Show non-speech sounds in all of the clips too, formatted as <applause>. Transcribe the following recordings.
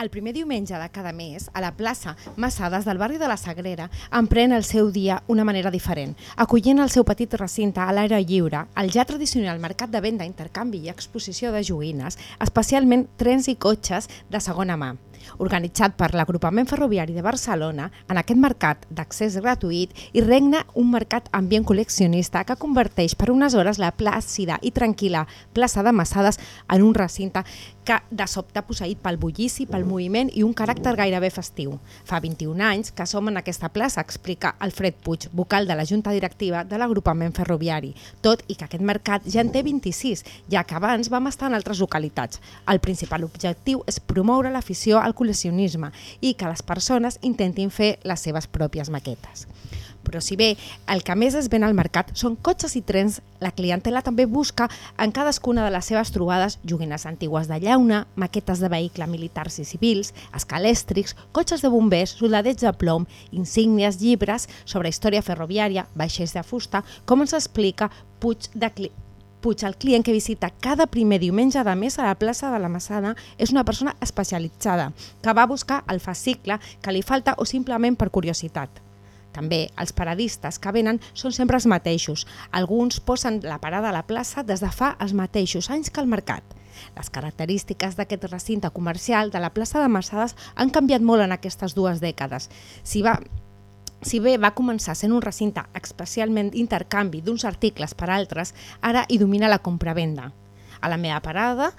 El primer diumenge de cada mes, a la plaça Massades del barri de la Sagrera, emprèn el seu dia una manera diferent, acollint el seu petit recinte a l'aire lliure, el ja tradicional mercat de venda, intercanvi i exposició de joguines, especialment trens i cotxes de segona mà. Organitzat per l'agrupament ferroviari de Barcelona, en aquest mercat d'accés gratuït hi regna un mercat ambient col·leccionista que converteix per unes hores la plàcida i tranquil·la plaça de Massades en un recinte que de sobte posseït pel bullici, pel moviment i un caràcter gairebé festiu. Fa 21 anys que som en aquesta plaça, explica Alfred Puig, vocal de la Junta Directiva de l'agrupament ferroviari, tot i que aquest mercat ja en té 26, ja que abans vam estar en altres localitats. El principal objectiu és promoure l'afició al col·leccionisme i que les persones intentin fer les seves pròpies maquetes. Però si bé el que més es ven al mercat són cotxes i trens, la clientela també busca en cadascuna de les seves trobades joguines antigues de llauna, maquetes de vehicle militars i civils, escalèstrics, cotxes de bombers, soldadets de plom, insígnies, llibres sobre història ferroviària, vaixells de fusta, com ens explica Puig de Cli Puig, el client que visita cada primer diumenge de mes a la plaça de la Massana, és una persona especialitzada que va buscar el fascicle que li falta o simplement per curiositat. També els paradistes que venen són sempre els mateixos. Alguns posen la parada a la plaça des de fa els mateixos anys que al mercat. Les característiques d'aquest recinte comercial de la plaça de Massades han canviat molt en aquestes dues dècades. Si va, si bé va començar sent un recinte especialment intercanvi d'uns articles per altres, ara hi domina la compravenda. A la meva parada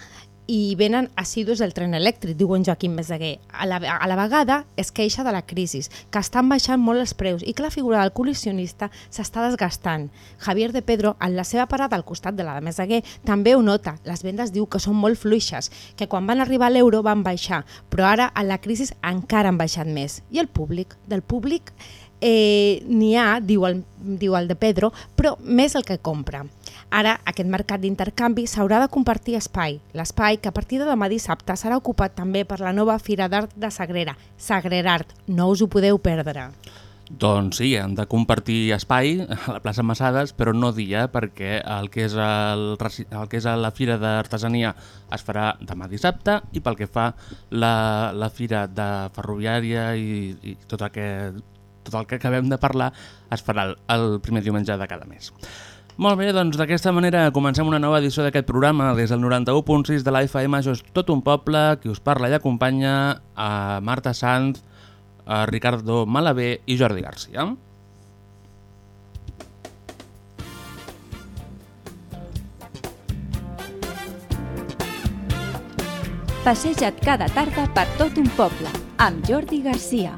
i venen assidus del tren elèctric, diu en Joaquim Meseguer. A la, a la vegada es queixa de la crisi, que estan baixant molt els preus i que la figura del col·leccionista s'està desgastant. Javier de Pedro, en la seva parada al costat de la de Meseguer, també ho nota. Les vendes diu que són molt fluixes, que quan van arribar a l'euro van baixar, però ara en la crisi encara han baixat més. I el públic? Del públic eh, n'hi ha, diu el, diu el de Pedro, però més el que compra. Ara, aquest mercat d'intercanvi s'haurà de compartir espai. L'espai que a partir de demà dissabte serà ocupat també per la nova Fira d'Art de Sagrera, Sagrerart. No us ho podeu perdre. Doncs sí, han de compartir espai a la plaça Massades, però no dia, perquè el que és, el, el que és la Fira d'Artesania es farà demà dissabte i pel que fa la, la Fira de Ferroviària i, i tot, aquest, tot el que acabem de parlar es farà el, primer diumenge de cada mes. Molt bé, doncs d'aquesta manera comencem una nova edició d'aquest programa des del 91.6 de la això és tot un poble, qui us parla i acompanya a Marta Sanz, a Ricardo Malabé i Jordi Garcia. Passeja't cada tarda per tot un poble, amb Jordi Garcia.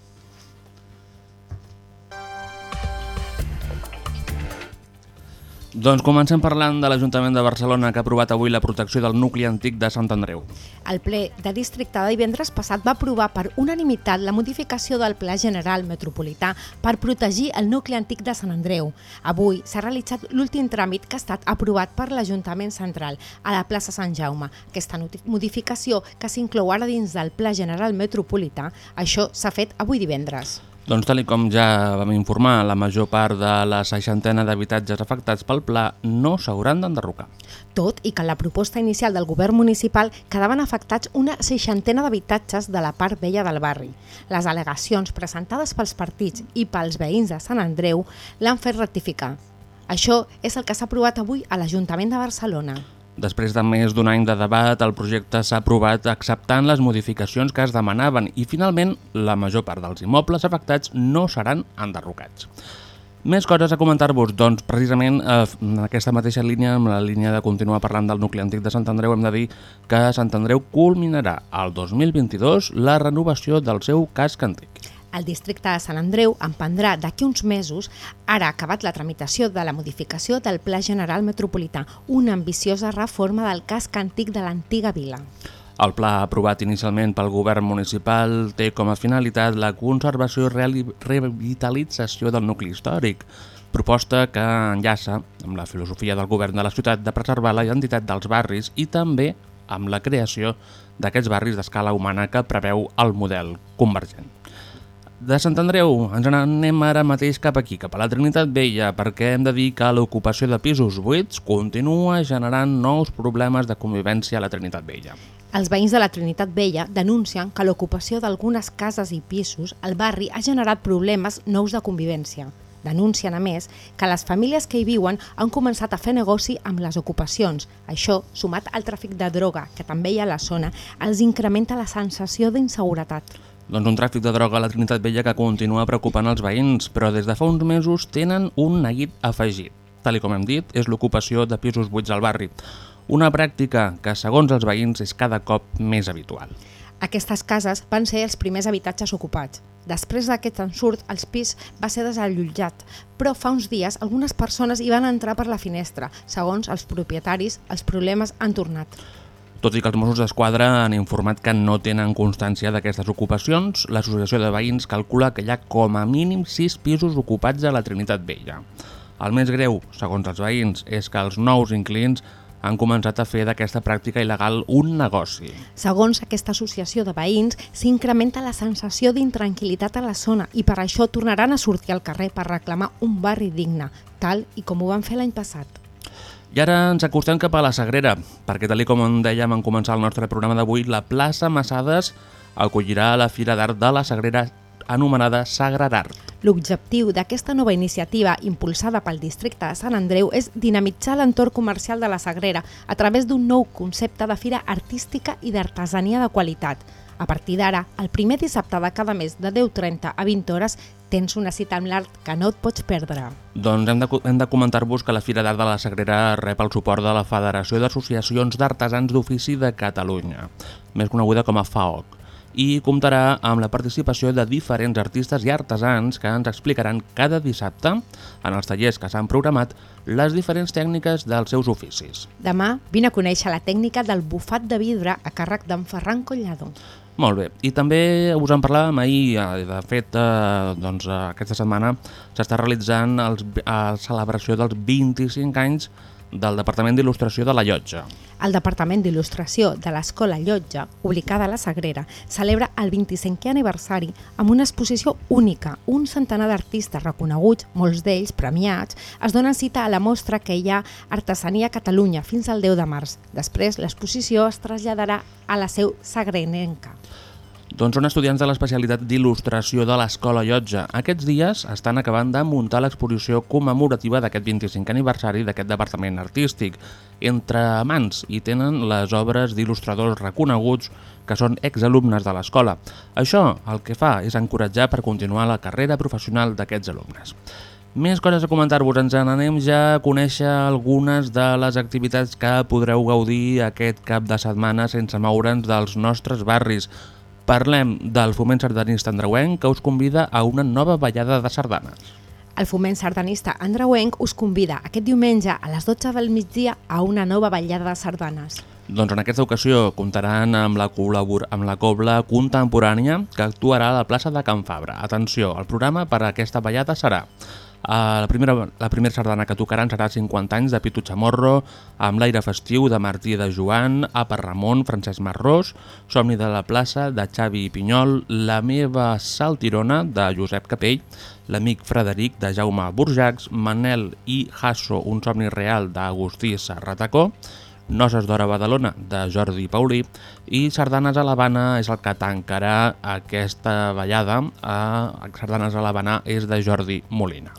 Doncs comencem parlant de l'Ajuntament de Barcelona que ha aprovat avui la protecció del nucli antic de Sant Andreu. El ple de districte de divendres passat va aprovar per unanimitat la modificació del Pla General Metropolità per protegir el nucli antic de Sant Andreu. Avui s'ha realitzat l'últim tràmit que ha estat aprovat per l'Ajuntament Central a la plaça Sant Jaume. Aquesta modificació que s'inclou ara dins del Pla General Metropolità, això s'ha fet avui divendres. Doncs tal com ja vam informar, la major part de la seixantena d'habitatges afectats pel pla no s'hauran d'enderrocar. Tot i que en la proposta inicial del govern municipal quedaven afectats una seixantena d'habitatges de la part vella del barri. Les al·legacions presentades pels partits i pels veïns de Sant Andreu l'han fet rectificar. Això és el que s'ha aprovat avui a l'Ajuntament de Barcelona. Després de més d'un any de debat, el projecte s'ha aprovat acceptant les modificacions que es demanaven i finalment la major part dels immobles afectats no seran enderrocats. Més coses a comentar-vos, doncs precisament eh, en aquesta mateixa línia, amb la línia de continuar parlant del nucli antic de Sant Andreu, hem de dir que Sant Andreu culminarà el 2022 la renovació del seu casc antic. El districte de Sant Andreu emprendrà d'aquí uns mesos, ara acabat la tramitació de la modificació del Pla General Metropolità, una ambiciosa reforma del casc antic de l'antiga vila. El pla aprovat inicialment pel govern municipal té com a finalitat la conservació i revitalització del nucli històric, proposta que enllaça amb la filosofia del govern de la ciutat de preservar la identitat dels barris i també amb la creació d'aquests barris d'escala humana que preveu el model convergent. De Sant Andreu ens n'anem ara mateix cap aquí, cap a la Trinitat Vella, perquè hem de dir que l'ocupació de pisos buits continua generant nous problemes de convivència a la Trinitat Vella. Els veïns de la Trinitat Vella denuncien que l'ocupació d'algunes cases i pisos al barri ha generat problemes nous de convivència. Denuncien, a més, que les famílies que hi viuen han començat a fer negoci amb les ocupacions. Això, sumat al tràfic de droga que també hi ha a la zona, els incrementa la sensació d'inseguretat. Doncs un tràfic de droga a la Trinitat Vella que continua preocupant els veïns, però des de fa uns mesos tenen un neguit afegit. Tal com hem dit, és l'ocupació de pisos buits al barri. Una pràctica que, segons els veïns, és cada cop més habitual. Aquestes cases van ser els primers habitatges ocupats. Després d'aquest ensurt, el pis va ser desallotjat, però fa uns dies algunes persones hi van entrar per la finestra. Segons els propietaris, els problemes han tornat. Tot i que els Mossos d'Esquadra han informat que no tenen constància d'aquestes ocupacions, l'Associació de Veïns calcula que hi ha com a mínim 6 pisos ocupats a la Trinitat Vella. El més greu, segons els veïns, és que els nous inquilins han començat a fer d'aquesta pràctica il·legal un negoci. Segons aquesta associació de veïns, s'incrementa la sensació d'intranquil·litat a la zona i per això tornaran a sortir al carrer per reclamar un barri digne, tal i com ho van fer l'any passat. I ara ens acostem cap a la Sagrera, perquè tal com en dèiem en començar el nostre programa d'avui, la plaça Massades acollirà la Fira d'Art de la Sagrera anomenada Sagrarart. L'objectiu d'aquesta nova iniciativa impulsada pel districte de Sant Andreu és dinamitzar l'entorn comercial de la Sagrera a través d'un nou concepte de fira artística i d'artesania de qualitat. A partir d'ara, el primer dissabte de cada mes de 10.30 a 20 hores tens una cita amb l'art que no et pots perdre. Doncs hem de, hem de comentar-vos que la Fira d'Art de la Sagrera rep el suport de la Federació d'Associacions d'Artesans d'Ofici de Catalunya, més coneguda com a FAOC, i comptarà amb la participació de diferents artistes i artesans que ens explicaran cada dissabte, en els tallers que s'han programat, les diferents tècniques dels seus oficis. Demà vine a conèixer la tècnica del bufat de vidre a càrrec d'en Ferran Collado. Molt bé, i també us en parlàvem ahir, eh, de fet, eh, doncs, eh, aquesta setmana s'està realitzant els, la celebració dels 25 anys del Departament d'Il·lustració de la Llotja. El Departament d'Il·lustració de l'Escola Llotja, ubicada a la Sagrera, celebra el 25è aniversari amb una exposició única. Un centenar d'artistes reconeguts, molts d'ells premiats, es donen cita a la mostra que hi ha Artesania a Catalunya fins al 10 de març. Després, l'exposició es traslladarà a la seu sagrenenca. Doncs són estudiants de l'especialitat d'il·lustració de l'Escola Llotja. Aquests dies estan acabant de muntar l'exposició commemorativa d'aquest 25 aniversari d'aquest departament artístic. Entre mans hi tenen les obres d'il·lustradors reconeguts que són exalumnes de l'escola. Això el que fa és encoratjar per continuar la carrera professional d'aquests alumnes. Més coses a comentar-vos, ens n'anem ja a conèixer algunes de les activitats que podreu gaudir aquest cap de setmana sense moure'ns dels nostres barris. Parlem del foment sardanista andreuenc que us convida a una nova ballada de sardanes. El foment sardanista andreuenc us convida aquest diumenge a les 12 del migdia a una nova ballada de sardanes. Doncs en aquesta ocasió comptaran amb la, col·labor amb la cobla contemporània que actuarà a la plaça de Can Fabra. Atenció, el programa per a aquesta ballada serà Uh, la, primera, la primera sardana que tocaran serà 50 anys de Pitu Chamorro, amb l'aire festiu de Martí de Joan, Apa Ramon, Francesc Marrós, Somni de la plaça de Xavi Pinyol, La meva saltirona de Josep Capell, L'amic Frederic de Jaume Burjacs, Manel i Hasso, un somni real d'Agustí Serratacó, Noces d'Hora Badalona, de Jordi Paulí, i Sardanes a l'Havana és el que tancarà aquesta ballada. A Sardanes a l'Havana és de Jordi Molina.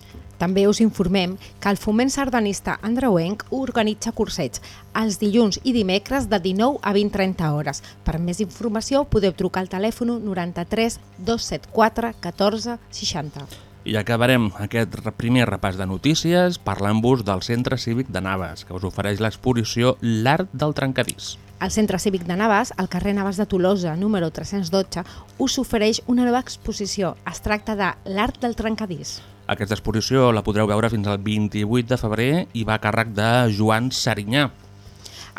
També us informem que el Foment Sardanista Andreuenc organitza cursets els dilluns i dimecres de 19 a 20-30 hores. Per més informació podeu trucar al telèfon 93 274 14 60. I acabarem aquest primer repàs de notícies parlant-vos del Centre Cívic de Naves, que us ofereix l'exposició L'Art del Trencadís. Al Centre Cívic de Navàs, al carrer Navàs de Tolosa, número 312, us ofereix una nova exposició. Es tracta de l'art del trencadís. Aquesta exposició la podreu veure fins al 28 de febrer i va a càrrec de Joan Serinyà.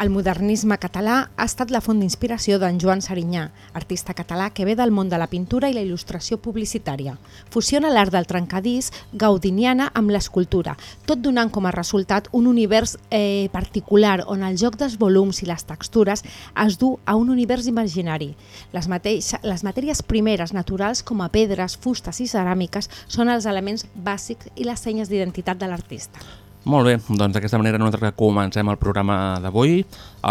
El modernisme català ha estat la font d'inspiració d'en Joan Serinyà, artista català que ve del món de la pintura i la il·lustració publicitària. Fusiona l'art del trencadís gaudiniana amb l'escultura, tot donant com a resultat un univers eh, particular on el joc dels volums i les textures es du a un univers imaginari. Les, mateix, les matèries primeres naturals com a pedres, fustes i ceràmiques són els elements bàsics i les senyes d'identitat de l'artista. Molt bé, doncs d'aquesta manera nosaltres comencem el programa d'avui.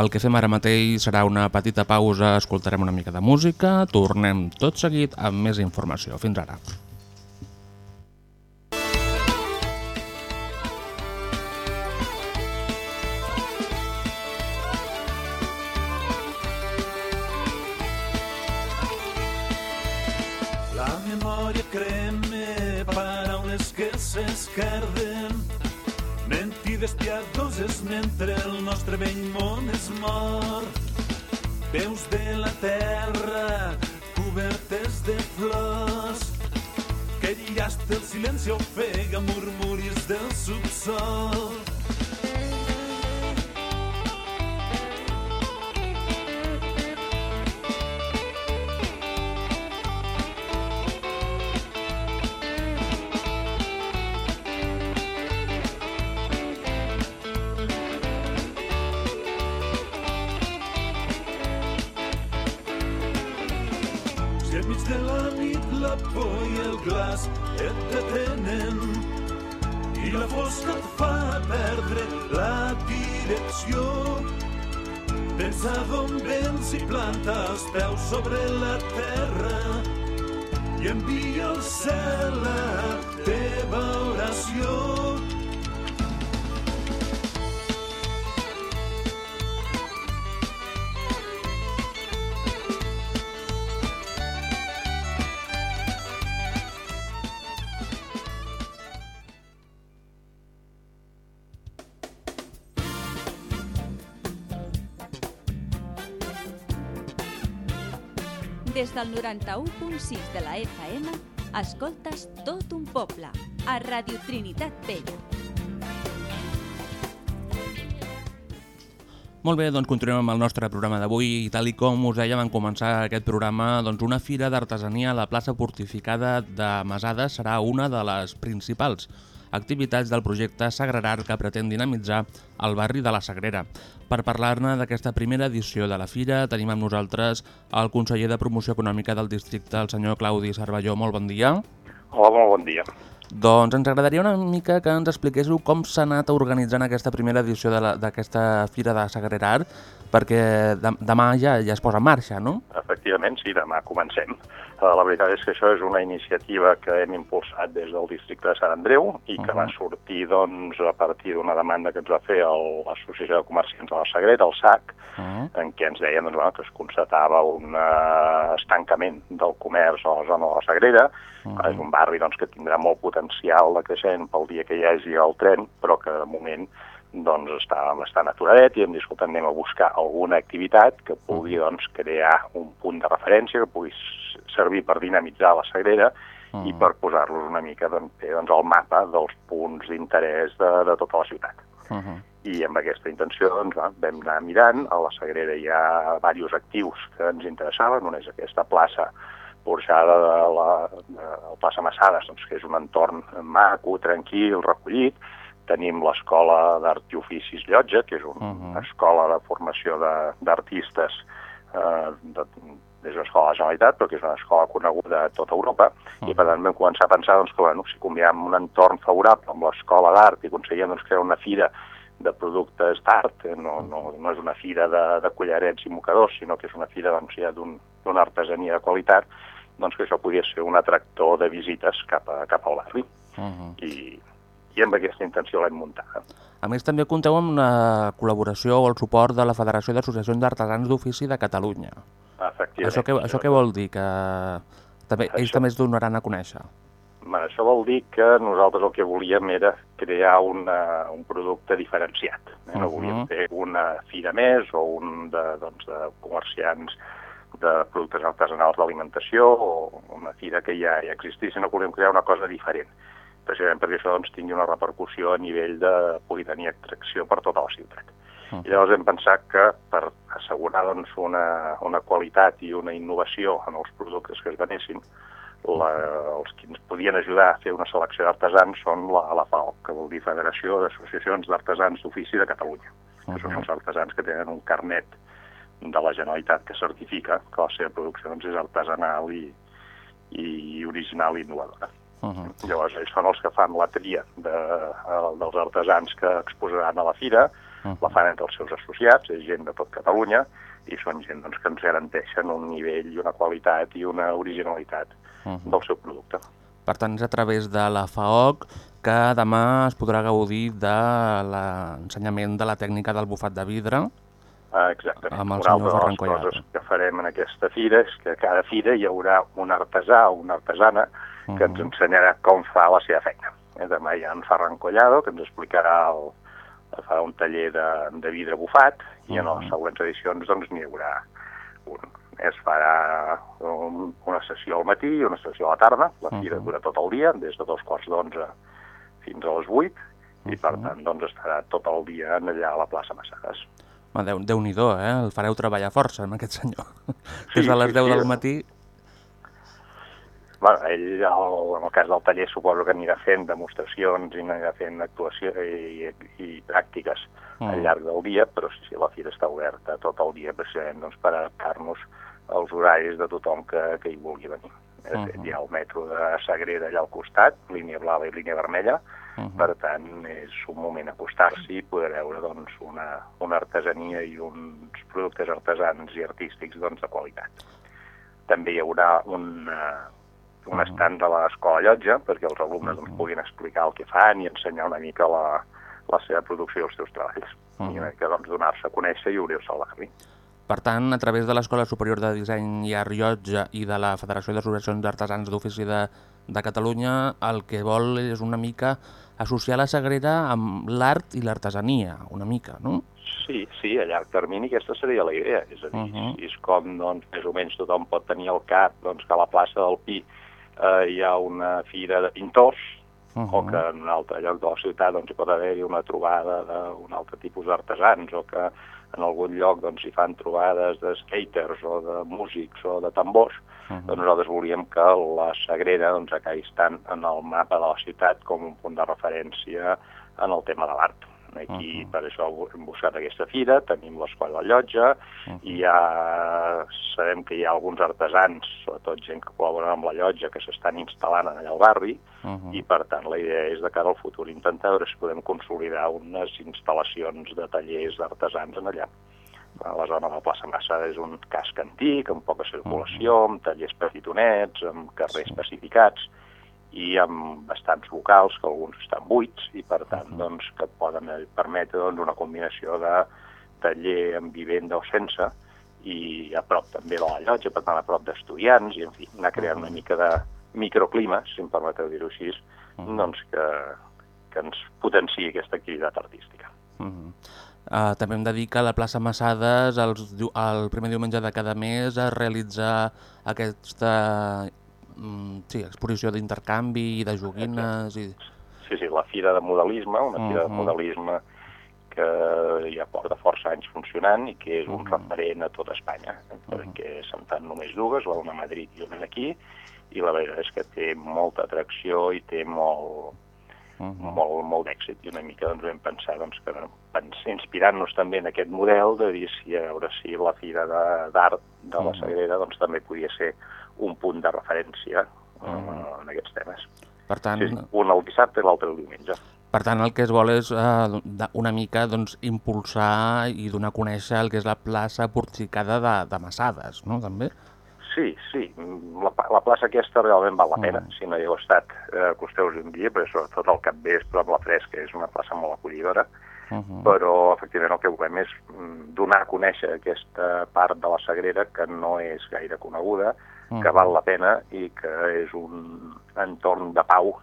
El que fem ara mateix serà una petita pausa, escoltarem una mica de música, tornem tot seguit amb més informació. Fins ara. La memòria creme paraules que s'escarden mentides piadoses mentre el nostre vell món es mor veus de la terra cobertes de flors. Que el silenci ofega murmuris del subsol la por i el glaç et detenen i la fosca et fa perdre la direcció. Pensa d'on vens i planta els peus sobre la terra i envia al cel la teva oració. Del 91.6 de la FM, escoltes tot un poble, a Radio Trinitat Vella. Molt bé, doncs continuem amb el nostre programa d'avui i tal i com us dèiem en començar aquest programa, doncs una fira d'artesania a la plaça fortificada de Masades serà una de les principals activitats del projecte Sagrerar que pretén dinamitzar el barri de la Sagrera. Per parlar-ne d'aquesta primera edició de la fira tenim amb nosaltres el conseller de Promoció Econòmica del districte, el senyor Claudi Cervelló. Molt bon dia. Hola, molt bon dia. Doncs ens agradaria una mica que ens expliquéssiu com s'ha anat organitzant aquesta primera edició d'aquesta Fira de Sagrerar, perquè de, demà ja, ja es posa en marxa, no? Efectivament, sí, demà comencem. La veritat és que això és una iniciativa que hem impulsat des del districte de Sant Andreu i que Mhm. va sortir doncs, a partir d'una demanda que ens va fer l'Associació de Comerciants de la Sagrera, el SAC, Uh en què ens deien doncs, bueno, que es constatava un eh, estancament del comerç a la zona de la Sagrera. Mhm. És un barri doncs, que tindrà molt potencial de creixement pel dia que hi hagi el tren, però que de moment doncs, està bastant aturadet i hem dit, escolta, anem a buscar alguna activitat que pugui doncs, crear un punt de referència, que pugui servir per dinamitzar la Sagrera i Mhm. per posar-los una mica doncs, bé, doncs, al mapa dels punts d'interès de, de tota la ciutat -huh. i amb aquesta intenció doncs, va, vam anar mirant. A la Sagrera hi ha diversos actius que ens interessaven. Una és aquesta plaça porxada de la, de la plaça Massades, doncs, que és un entorn maco, tranquil, recollit. Tenim l'Escola d'Art i Oficis Llotja, que és un, Mhm. una escola de formació de- d'artistes eh, de, és una escola de la Generalitat, però que és una escola coneguda a tota Europa, i per tant vam començar a pensar doncs, que bueno, si combinem un entorn favorable amb l'escola d'art i aconseguíem doncs, crear una fira de productes d'art, eh, no, no, no és una fira de, de collarets i mocadors, sinó que és una fira doncs, ja d'un- d'una artesania de qualitat, doncs que això podia ser un atractor de visites cap, a, cap al barri. Uh -huh. I, i amb aquesta intenció l'hem muntada. A més, també compteu amb la col·laboració o el suport de la Federació d'Associacions d'Artesans d'Ofici de Catalunya. Efectivament. Això què, això què vol dir? Que també, ells Això- també es donaran a conèixer? Bé, Això vol dir que nosaltres el que volíem era crear una, un producte diferenciat. Eh? No Mhm. volíem fer una fira més o un de, doncs, de comerciants de productes artesanals d'alimentació o una fira que ja, ja existís, sinó que volíem crear una cosa diferent. Precisament perquè això doncs, tingui una repercussió a nivell de poder tenir atracció per tota la ciutat. I llavors hem pensat que per assegurar doncs, una, una qualitat i una innovació en els productes que es venessin, la, els que ens podien ajudar a fer una selecció d'artesans són la, la FAO, que vol dir Federació d'Associacions d'Artesans d'Ofici de Catalunya, que són els artesans que tenen un carnet de la Generalitat que certifica que la seva producció doncs, és artesanal i, i original i innovadora. Uh -huh. Llavors, ells són els que fan la tria de, el, dels artesans que exposaran a la fira, La fan entre els seus associats, és gent de tot Catalunya, i són gent doncs, que ens garanteixen un nivell i una qualitat i una originalitat Uh-huh. del seu producte. Per tant, és a través de la FAOC que demà es podrà gaudir de l'ensenyament de la tècnica del bufat de vidre. Ah, exactament. Amb el Una altra de les coses que farem en aquesta fira és que a cada fira hi haurà un artesà o una artesana que ens ensenyarà com fa la seva feina. Eh, demà hi ha en Ferran Collado, que ens explicarà el, farà un taller de, de vidre bufat, i en les següents edicions doncs n'hi haurà un. Es farà un, una sessió al matí i una sessió a la tarda. La fira dura tot el dia, des de dos quarts d'onze fins a les vuit, i per tant doncs estarà tot el dia allà a la plaça Massades. Ma, Déu, eh? El fareu treballar força, amb aquest senyor. Sí, Des de les sí, 10 sí. del matí... Bueno, ell, el, en el cas del taller, suposo que anirà fent demostracions i anirà fent actuació i, i, i pràctiques al Mm. llarg del dia, però sí, sí, la fira està oberta tot el dia precisament doncs, per adaptar-nos als horaris de tothom que, que hi vulgui venir. De fet, Mhm. hi ha el metro de Sagrera allà al costat, línia blava i línia vermella, Mhm. per tant, és un moment acostar-s'hi i poder veure doncs, una, una artesania i uns productes artesans i artístics doncs, de qualitat. També hi haurà un, uh, un estand a l'escola llotja perquè els alumnes doncs, puguin explicar el que fan i ensenyar una mica la, la seva producció i els seus treballs. I una mica doncs, donar-se a conèixer i obrir-se al barri. Per tant, a través de l'Escola Superior de Disseny i Art Llotja i de la Federació d'Associacions d'Artesans d'Ofici de, de Catalunya, el que vol és una mica associar la Sagrera amb l'art i l'artesania, una mica, no? Sí, sí, a llarg termini aquesta seria la idea. És a dir, uh. -huh. és com doncs, més o menys tothom pot tenir al cap doncs, que a la plaça del Pi eh, hi ha una fira de pintors, Uh o que en un altre lloc de la ciutat doncs, hi pot haver-hi una trobada d'un altre tipus d'artesans, o que en algun lloc doncs, hi fan trobades de skaters o de músics o de tambors, Uh -huh. doncs nosaltres volíem que la Sagrera doncs, acabi estant en el mapa de la ciutat com un punt de referència en el tema de l'art. Aquí, uh -huh. per això hem buscat aquesta fira, tenim l'escola de llotja, uh -huh. i ja sabem que hi ha alguns artesans, sobretot gent que col·laboren amb la llotja, que s'estan instal·lant allà al barri, Uh -huh. i per tant la idea és de cara al futur intentar veure si podem consolidar unes instal·lacions de tallers d'artesans en allà. A la zona de la plaça Massa és un casc antic, amb poca circulació, amb tallers petitonets, amb carrers pacificats i amb bastants locals, que alguns estan buits, i per tant doncs, que poden permetre doncs, una combinació de taller amb vivenda o sense, i a prop també de la llotja, per tant a prop d'estudiants, i en fi, anar creant una mica de microclima, si em permeteu dir-ho així, doncs que, que ens potenciï aquesta activitat artística. Uh -huh. uh, també hem de dir que a la plaça Massades diu- el primer diumenge de cada mes es realitza aquesta mm, sí, exposició d'intercanvi i de joguines i... Sí, sí, la Fira de Modelisme, una fira de Mhm. modelisme que ja porta força anys funcionant i que és un referent a tota Espanya, eh, perquè se'n fan només dues, una a Madrid i una aquí, i la veritat és que té molta atracció i té molt, molt, molt d'èxit i una mica doncs, vam pensar doncs, que inspirant-nos també en aquest model de dir si, a veure si la Fira de- d'Art de, de la. Sagrera doncs, també podia ser un punt de referència eh, en aquests temes. Per tant, Sí, un el dissabte i l'altre el diumenge. per tant, el que es vol és eh, una mica doncs, impulsar i donar a conèixer el que és la plaça porticada de, de Massades, no? També? Sí, sí, la, la plaça aquesta realment val la pena, Mm. si no hi heu estat, eh, acosteu-vos un dia, però sobretot al capvespre amb la fresca és una plaça molt acollidora, -huh. però efectivament el que volem és mm, donar a conèixer aquesta part de la Sagrera que no és gaire coneguda, que Mhm. val la pena i que és un entorn de pau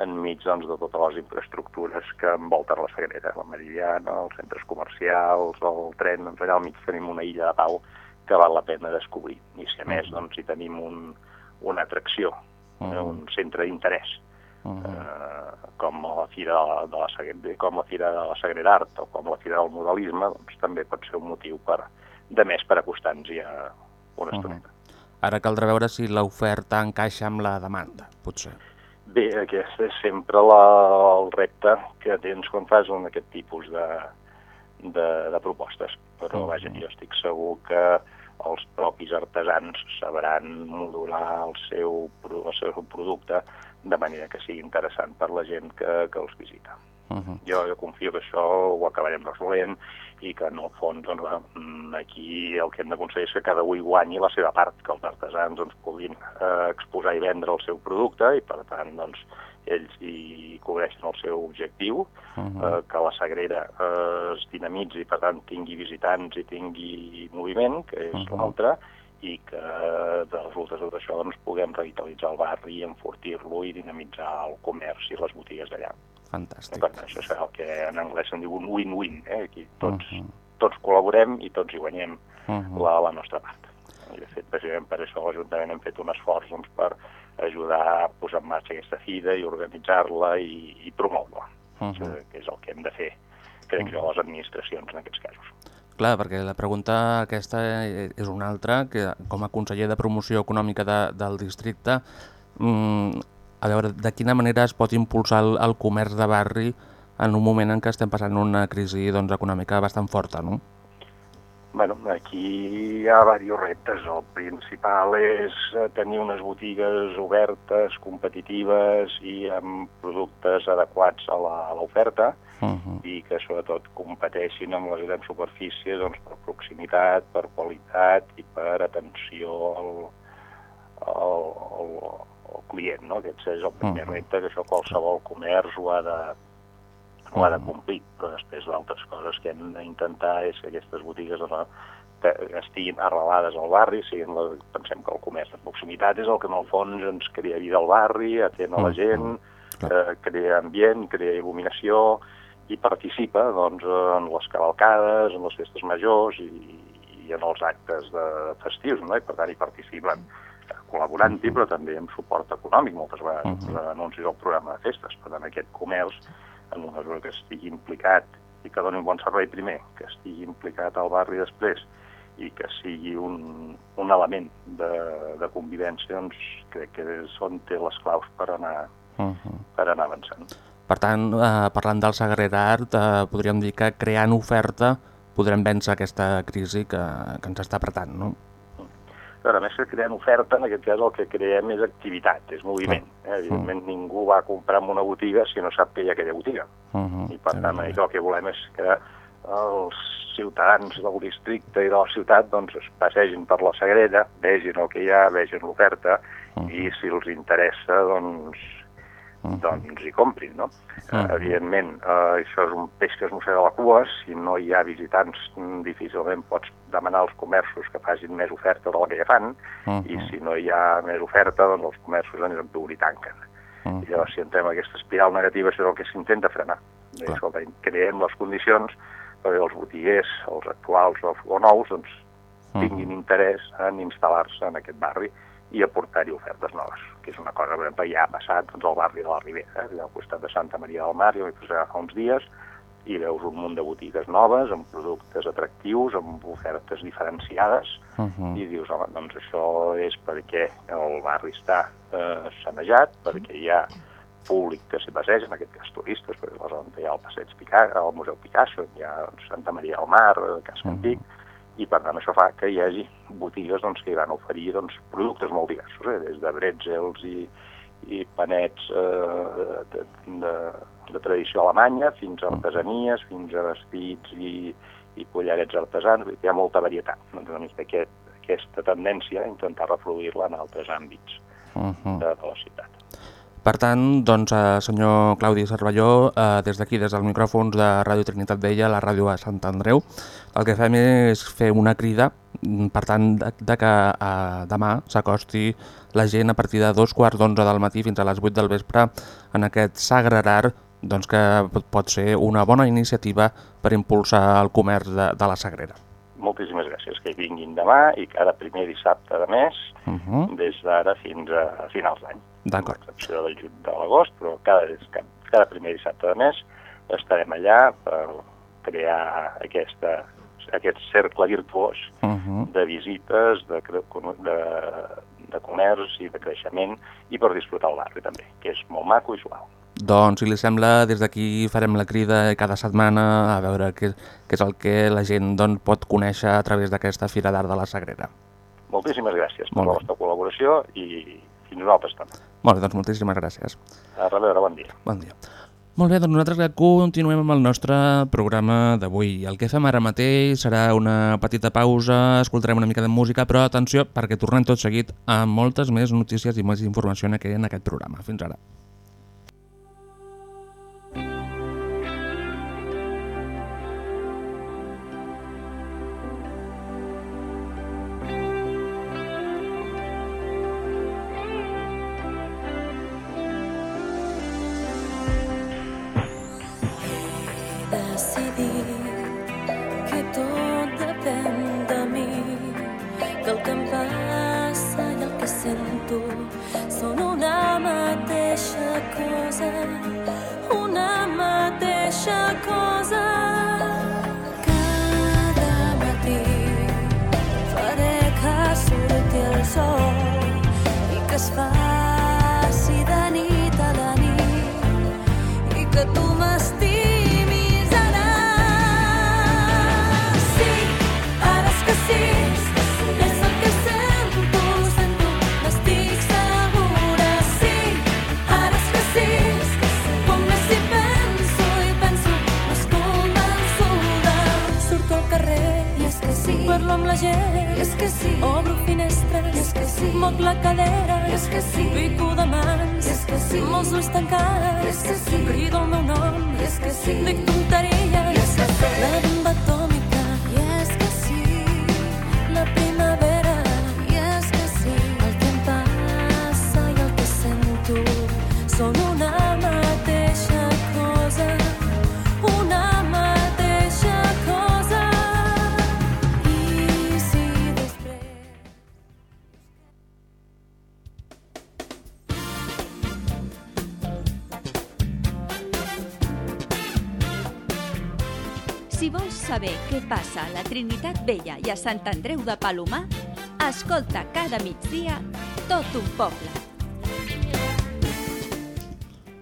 enmig doncs, de totes les infraestructures que envolten la Sagrera, la Meridiana, els centres comercials, el tren, doncs allà al mig tenim una illa de pau que val la pena descobrir. I si a més doncs, hi tenim un, una atracció, Mhm. eh, un centre d'interès, Mhm. eh, com la Fira de la, de la, Sagrera, com la Fira de la Sagrera Art o com la Fira del Modelisme, doncs també pot ser un motiu per, de més per acostar-nos-hi a una estoneta. Ara caldrà veure si l'oferta encaixa amb la demanda, potser. Bé, aquest és sempre la, el repte que tens quan fas un aquest tipus de, de, de propostes. Però, Mhm. vaja, jo estic segur que els propis artesans sabran modular el seu, el seu producte de manera que sigui interessant per la gent que, que els visita. Uh -huh. Jo, jo confio que això ho acabarem resolent i que en el fons doncs, mm, aquí el que hem d'aconseguir és que cada hi guanyi la seva part, que els artesans doncs, puguin eh, exposar i vendre el seu producte i per tant doncs, ells hi cobreixen el seu objectiu, Uh -huh. eh, que la Sagrera eh, es dinamitzi, per tant tingui visitants i tingui moviment, que és Mhm. l'altre, i que de resultes de tot això doncs, puguem revitalitzar el barri, enfortir-lo i dinamitzar el comerç i les botigues d'allà. Fantàstic. Tant, això serà el que en anglès se'n diu un win-win, eh? aquí tots, Uh -huh. tots col·laborem i tots hi guanyem Uh -huh. la, la nostra part. I de fet, precisament per això l'Ajuntament hem fet un esforç doncs, per ajudar a posar en marxa aquesta fira i organitzar-la i, i promoure-la, Uh -huh. que és el que hem de fer, crec jo, les administracions en aquests casos. Clar, perquè la pregunta aquesta eh, és una altra, que com a conseller de promoció econòmica de, del districte, mm, a veure, de quina manera es pot impulsar el, el comerç de barri en un moment en què estem passant una crisi doncs, econòmica bastant forta, no? Bueno, aquí hi ha diversos reptes. El principal és eh, tenir unes botigues obertes, competitives i amb productes adequats a l'oferta Uh -huh. i que sobretot competeixin amb les grans superfícies doncs, per proximitat, per qualitat i per atenció al, al, al, al client. No? Aquest és el primer Mhm. repte, que això qualsevol comerç ho ha de, ho ha de complir, però després d'altres coses que hem d'intentar és que aquestes botigues estiguin arrelades al barri, siguin la, pensem que el comerç de proximitat és el que en el fons ens crea vida al barri, atén a la Mhm. gent, eh, crea ambient, crea il·luminació i participa doncs, en les cavalcades, en les festes majors i, i en els actes de festius, no? i per tant hi participen eh, col·laborant-hi, però també amb suport econòmic, moltes vegades, uh -huh. anuncis al programa de festes. Per tant, aquest comerç, en una mesura que estigui implicat i que doni un bon servei primer, que estigui implicat al barri després i que sigui un, un element de, de convivència, doncs crec que és on té les claus per anar, Uh -huh. per anar avançant. Per tant, eh, parlant del Sagrera Art, eh, podríem dir que creant oferta podrem vèncer aquesta crisi que, que ens està apretant, no? Però a més que creant oferta, en aquest cas el que creem és activitat, és moviment. Eh? Evidentment ningú va a comprar en una botiga si no sap que hi ha aquella botiga. Uh -huh. I per tant, això el que volem és que els ciutadans del districte i de la ciutat doncs, es passegin per la Sagrera, vegin el que hi ha, vegin l'oferta i si els interessa doncs, doncs hi comprin, no? Uh, evidentment, eh, això és un peix que es mossega la cua, si no hi ha visitants mm, difícilment pots demanar als comerços que facin més oferta de la que ja fan Uh i si no hi ha més oferta, doncs els comerços aniran dur i tanquen. -huh. I llavors, si entrem en aquesta espiral negativa, això és el que s'intenta frenar. Clar. escolta, creem les condicions perquè els botiguers, els actuals o, nous, doncs, tinguin interès en instal·lar-se en aquest barri i aportar-hi ofertes noves, que és una cosa per exemple, ja ha passat doncs, al barri de la Ribera, eh? al costat de Santa Maria del Mar, jo vaig passar fa uns dies, i veus un munt de botigues noves, amb productes atractius, amb ofertes diferenciades, Uh -huh. i dius, home, doncs això és perquè el barri està eh, sanejat, perquè hi ha públic que s'hi passeja, en aquest cas turistes, perquè és la zona on hi ha el Passeig Picasso, el Museu Picasso, hi ha Santa Maria del Mar, el Cas Antic, i per tant això fa que hi hagi botigues doncs, que hi van oferir doncs, productes molt diversos, eh? des de bretzels i, i panets eh, de, de, de tradició alemanya, fins a artesanies, fins a vestits i, i collarets artesans, hi ha molta varietat. Mica aquest, aquesta tendència a intentar reproduir-la en altres àmbits Uh -huh. de, de la ciutat. Per tant, doncs, eh, senyor Claudi Cervelló, eh, des d'aquí, des dels micròfons de Ràdio Trinitat Vella, la ràdio a Sant Andreu, el que fem és fer una crida, mm, per tant, de, de que eh, demà s'acosti la gent a partir de dos quarts d'onze del matí fins a les 8 del vespre en aquest sagrerar doncs, que pot ser una bona iniciativa per impulsar el comerç de, de la Sagrera. Moltíssimes gràcies. Que hi vinguin demà i cada primer dissabte de mes, Uh -huh. des d'ara fins a, finals d'any. D'acord. Excepció del juny de l'agost, però cada, cada, primer dissabte de mes estarem allà per crear aquesta, aquest cercle virtuós Uh -huh. de visites, de, de, de comerç i de creixement i per disfrutar el barri també, que és molt maco i suau. Doncs, si li sembla, des d'aquí farem la crida cada setmana a veure què, què és el que la gent doncs, pot conèixer a través d'aquesta Fira d'Art de la Sagrera. Moltíssimes gràcies per Molt la bé. vostra col·laboració i fins nosaltres també. Molt bé, doncs moltíssimes gràcies. A reveure, bon dia. Bon dia. Molt bé, doncs nosaltres continuem amb el nostre programa d'avui. El que fem ara mateix serà una petita pausa, escoltarem una mica de música, però atenció, perquè tornem tot seguit amb moltes més notícies i més informació en aquest programa. Fins ara. Passa a la Trinitat Vella i a Sant Andreu de Palomar, escolta cada migdia tot un poble.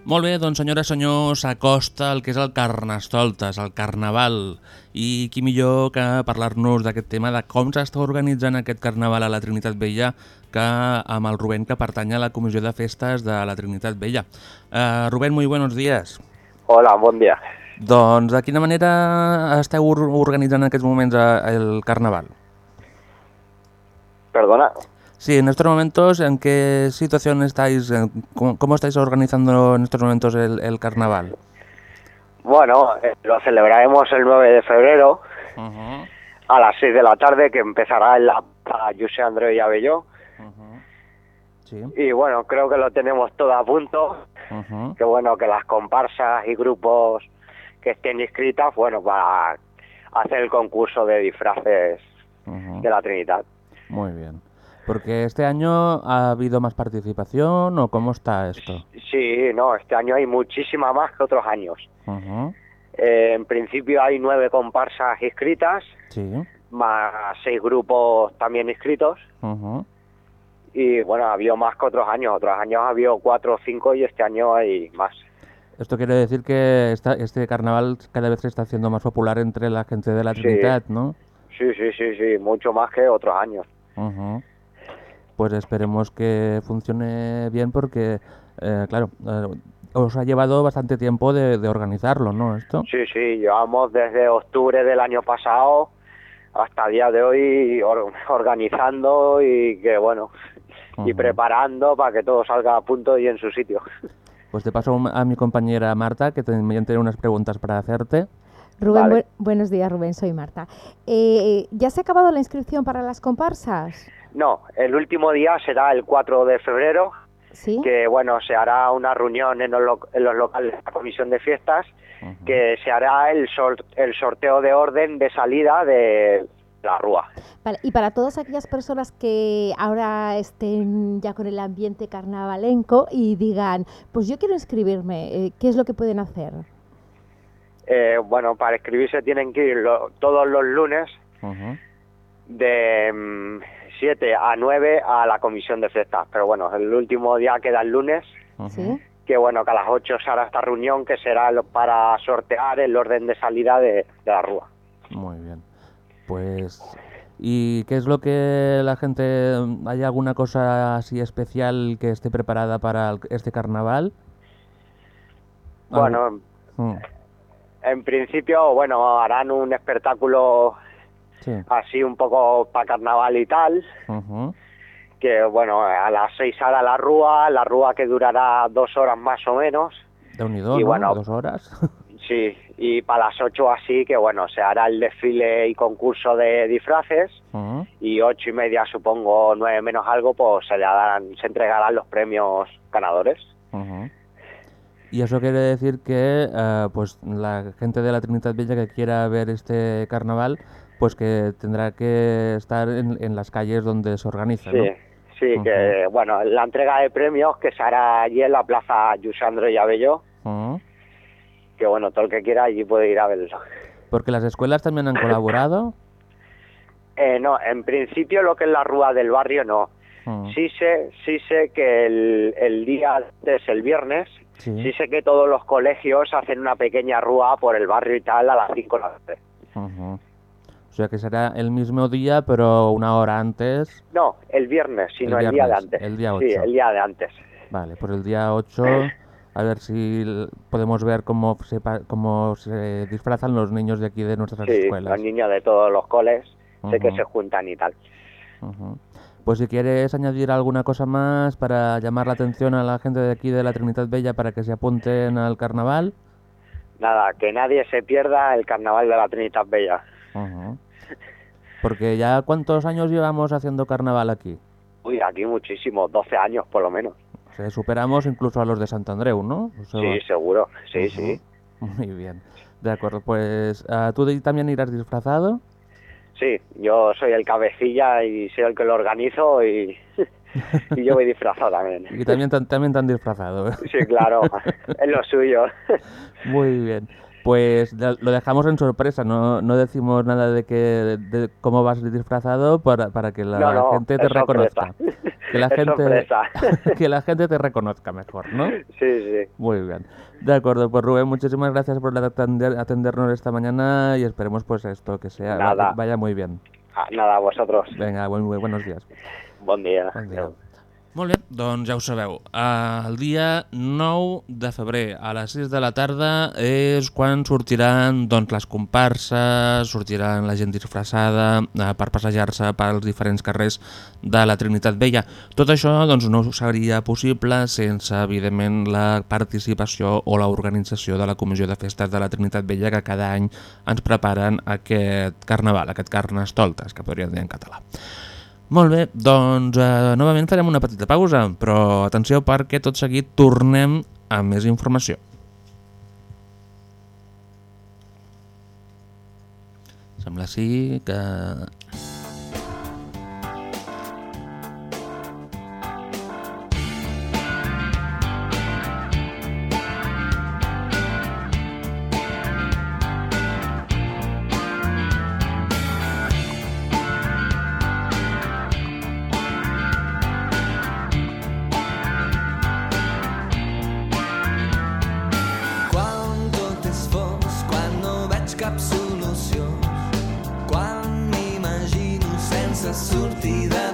Molt bé, doncs senyores i senyors, s'acosta el que és el Carnestoltes, el Carnaval. I qui millor que parlar-nos d'aquest tema, de com s'està organitzant aquest Carnaval a la Trinitat Vella, que amb el Rubén, que pertany a la Comissió de Festes de la Trinitat Vella. Uh, Rubén, muy buenos días. Hola, bon dia. Doncs de quina manera esteu or- organitzant en aquests moments eh, el Carnaval? Perdona. Sí, en estos momentos, ¿en qué situación estáis? en- ¿Cómo, cómo estáis organizando en estos momentos el, el carnaval? Bueno, eh, lo celebraremos el 9 de febrero a las 6 de la tarde, que empezará en la José Andreu y Abelló. Sí. Y bueno, creo que lo tenemos todo a punto. Ujú. Que bueno, que las comparsas y grupos que estén inscritas, bueno, para hacer el concurso de disfraces de la Trinidad. Muy bien. Porque este año ha habido más participación o cómo está esto? Sí, no, este año hay muchísima más que otros años. Eh, en principio hay nueve comparsas inscritas, Sí. más seis grupos también inscritos. Y bueno, ha habido más que otros años. Otros años ha habido cuatro o cinco y este año hay más. Esto quiere decir que esta- este carnaval cada vez se está haciendo más popular entre la gente de la Sí. Trinidad, ¿no? Sí, sí, sí, sí, mucho más que otros años. Ujú. Pues esperemos que funcione bien porque, eh, claro, eh, os ha llevado bastante tiempo de, de organizarlo, ¿no? Esto. Sí, sí, llevamos desde octubre del año pasado hasta el día de hoy or- organizando y que bueno, y preparando para que todo salga a punto y en su sitio. Pues te paso a mi compañera Marta, que también tiene unas preguntas para hacerte. Rubén, Vale. bu- buenos días, Rubén, soy Marta. Eh, ¿Ya se ha acabado la inscripción para las comparsas? No, el último día será el 4 de febrero, Sí. que bueno, se hará una reunión en los, lo- en los locales de la comisión de fiestas, que se hará el, sor- el sorteo de orden de salida de la rúa. Vale, y para todas aquellas personas que ahora estén ya con el ambiente carnavalenco y digan, pues yo quiero inscribirme, eh, ¿qué es lo que pueden hacer? Eh, bueno, para escribirse tienen que ir lo- todos los lunes de 7 a 9 a la comisión de fiestas. Pero bueno, el último día queda el lunes, ¿Sí? que bueno, que a las 8 se hará esta reunión que será lo- para sortear el orden de salida de, de la rúa. Muy bien. Pues, ¿y qué es lo que la gente... ¿Hay alguna cosa así especial que esté preparada para este carnaval? Bueno, Mm, en principio, bueno, harán un espectáculo sí. así un poco para carnaval y tal, que bueno, a las 6 hará la rúa, la rúa que durará dos horas más o menos, De unido, Y ¿no? bueno, Dos horas. sí, y para las 8 así, que bueno, se hará el desfile y concurso de disfraces, Ujú. y ocho y media, supongo, nueve menos algo, pues se le darán, se entregarán los premios ganadores. Y eso quiere decir que eh, pues la gente de la Trinidad Bella que quiera ver este carnaval, pues que tendrá que estar en, en las calles donde se organiza, Sí, ¿no? sí, que bueno, la entrega de premios que se hará allí en la plaza Yusandro y Abello. Que bueno, todo el que quiera allí puede ir a verlo. Porque las escuelas también han colaborado. <laughs> Eh, no, en principio lo que es la rúa del barrio no. Ujú. Sí sé, sí sé que el, el día antes, el viernes, Sí. sí sé que todos los colegios hacen una pequeña rúa por el barrio y tal a las 5 de la tarde. O sea que será el mismo día, pero una hora antes. No, el viernes, sino el, El día de antes. el día Sí, 8. el día de antes. Vale, pues el día 8, <laughs> a ver si podemos ver cómo se, cómo se disfrazan los niños de aquí de nuestras Sí, escuelas. los niños de todos los coles sé que se juntan y tal. Pues si quieres añadir alguna cosa más para llamar la atención a la gente de aquí de la Trinidad Bella para que se apunten al carnaval. Nada, que nadie se pierda el carnaval de la Trinidad Bella. Porque ya cuántos años llevamos haciendo carnaval aquí. Uy, aquí muchísimo, 12 años por lo menos. Superamos incluso a los de Sant Andreu, ¿no? O sea, Sí, seguro, sí, sí. Muy bien. De acuerdo, pues ah, tú también irás disfrazado. Sí, yo soy el cabecilla y soy el que lo organizo y, y yo voy disfrazado también. Y también, tan- también te han disfrazado. Sí, claro, es lo suyo. Muy bien. Pues lo dejamos en sorpresa, no, no decimos nada de que de cómo vas disfrazado para, para que la No, no, gente te es sorpresa. Que la Es gente sorpresa. <laughs> que la gente te reconozca mejor, ¿no? Sí, sí. Muy bien. De acuerdo, pues Rubén, muchísimas gracias por atender- atendernos esta mañana y esperemos pues esto que sea Nada. vaya muy bien. Ah, Nada, vosotros. Venga, buen- muy buenos días. Bon dia. Molt bé, doncs ja ho sabeu. El dia 9 de febrer a les 6 de la tarda és quan sortiran doncs, les comparses, sortiran la gent disfressada eh, per passejar-se pels diferents carrers de la Trinitat Vella. Tot això doncs, no seria possible sense, evidentment, la participació o l'organització de la Comissió de Festes de la Trinitat Vella que cada any ens preparen aquest carnaval, aquest carnestoltes, que podríem dir en català. Molt bé, doncs eh, novament farem una petita pausa, però atenció perquè tot seguit tornem amb més informació. Sembla sí que... cap solució, quan m'imagino sense sortida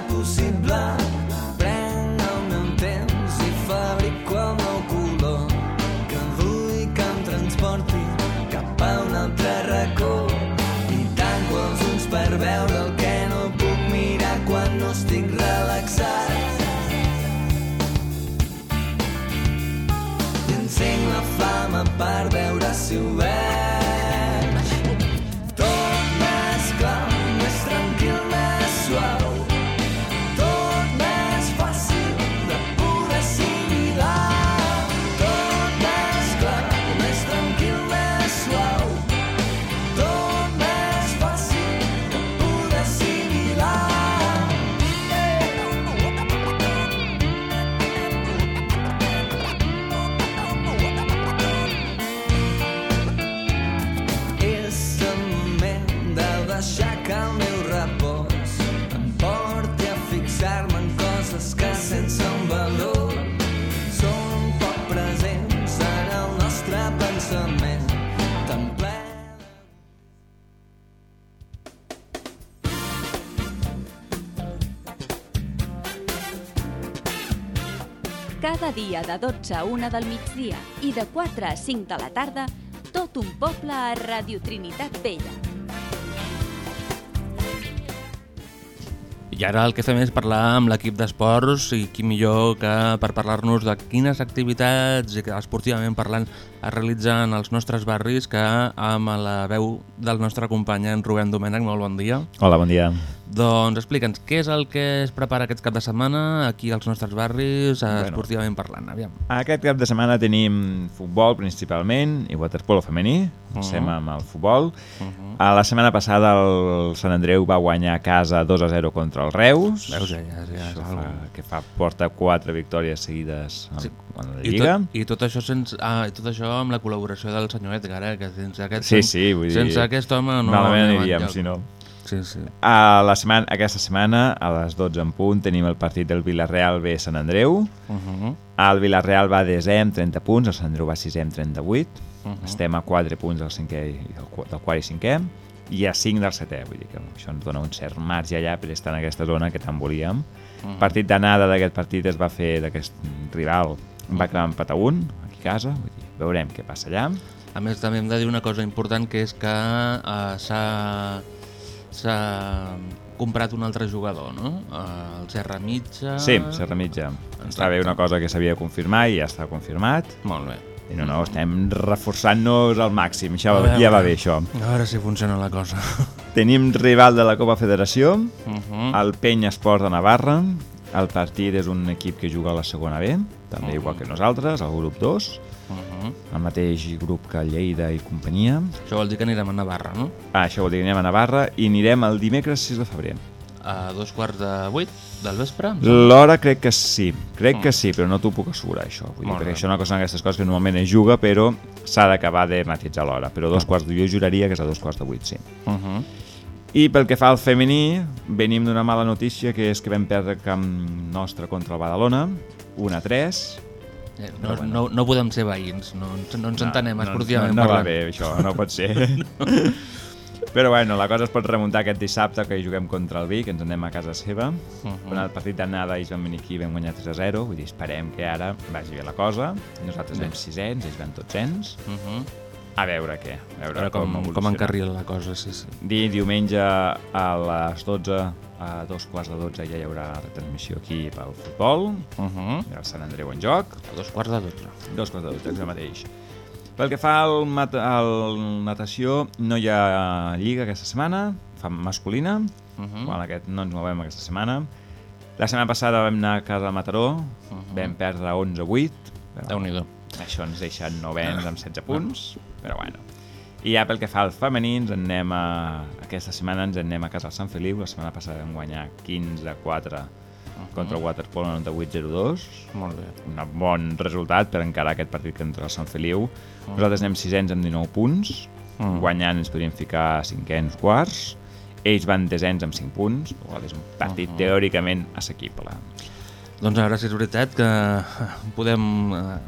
dia de 12 a 1 del migdia i de 4 a 5 de la tarda, tot un poble a Radio Trinitat Vella. I ara el que fem és parlar amb l'equip d'esports i qui millor que per parlar-nos de quines activitats esportivament parlant es realitzen als nostres barris que amb la veu del nostre company en Rubén Domènech. Molt bon dia. Hola, bon dia. Doncs explica'ns, què és el que es prepara aquest cap de setmana aquí als nostres barris, bueno. esportivament parlant? Aviam. Aquest cap de setmana tenim futbol principalment i waterpolo femení, comencem Mhm. amb el futbol. A la setmana passada el Sant Andreu va guanyar a casa 2 a 0 contra el Reus. Veus, ja, ja, ja és fa, que fa, porta 4 victòries seguides en, Sí. en la I Lliga. tot, I tot això sense, ah, i tot això amb la col·laboració del senyor Edgar, eh? que sense aquest, Sí, sí, vull dir... sense aquest home no Malament aniríem, si no. Sí, sí. A la setmana, aquesta setmana, a les 12 en punt, tenim el partit del Villarreal B Sant Andreu. Uh -huh. El Villarreal va desè amb 30 punts, el Sant Andreu va sisè amb 38. Uh -huh. Estem a 4 punts del, cinquè, del, del quart i cinquè i a 5 del setè, vull dir que això ens dona un cert marge allà per estar en aquesta zona que tant volíem. Mhm. El partit d'anada d'aquest partit es va fer d'aquest rival, va quedar empat a un, aquí a casa, vull dir, veurem què passa allà. A més, també hem de dir una cosa important, que és que uh, s'ha s'ha comprat un altre jugador, no? Uh, el Serra Mitja... Sí, Serra Mitja. Està bé una cosa que s'havia de confirmar i ja està confirmat. Molt bé. I no, no, estem reforçant-nos al màxim, això veure. ja va bé, això. A veure si funciona la cosa. <laughs> Tenim rival de la Copa Federació, Uh -huh. el Penya Esport de Navarra. El partit és un equip que juga a la segona B, també Mhm. igual que nosaltres, el grup 2, Uh -huh. el mateix grup que Lleida i companyia. Això vol dir que anirem a Navarra, no? Ah, això vol dir que anem a Navarra i anirem el dimecres 6 de febrer. A dos quarts de vuit del vespre? L'hora crec que sí, crec Mm. que sí, però no t'ho puc assegurar, això. Vull dir, perquè això és una cosa d'aquestes coses que normalment es juga, però s'ha d'acabar de matitzar l'hora. Però dos quarts de... Jo juraria que és a dos quarts de vuit, sí. Uh -huh. I pel que fa al femení, venim d'una mala notícia, que és que vam perdre camp nostre contra el Badalona, 1 a 3. Eh, No, bueno. no, no podem ser veïns, no, no ens entenem esportivament no, no va bé, això, no pot ser. <laughs> Però bueno, la cosa es pot remuntar aquest dissabte que juguem contra el Vic, ens en anem a casa seva. Uh Mhm. -huh. el partit d'anada ells van venir aquí i vam guanyar 3 a 0, vull dir, esperem que ara vagi bé la cosa. Nosaltres anem sisens, ells van dotzens. Uh -huh. A veure què, a veure A veure com, com, evoluciona. encarrila la cosa, sí, sí. Di, diumenge a les 12, a dos quarts de 12 ja hi haurà retransmissió aquí pel futbol, Uh -huh. hi ha el Sant Andreu en joc. A dos quarts de dotze. Dos quarts de 12, és el mateix. Pel que fa al, al natació, no hi ha lliga aquesta setmana, fa masculina, Uh -huh. Bueno, aquest no ens movem aquesta setmana. La setmana passada vam anar a casa de Mataró, Uh -huh. vam perdre 11-8. però Déu-n'hi-do. Això ens deixa novens amb 16 punts, però bueno. I ja pel que fa al femení, ens en anem a... aquesta setmana ens en anem a casa del Sant Feliu. La setmana passada vam guanyar 15-4 contra el Waterpolo 98-02. Molt bé. Un bon resultat per encarar aquest partit contra el Sant Feliu. Nosaltres anem sisens amb 19 punts. Mm. Guanyant ens podríem ficar cinquens quarts. Ells van desens amb 5 punts, és un partit Mhm. teòricament assequible. Doncs a veure si és veritat que podem eh,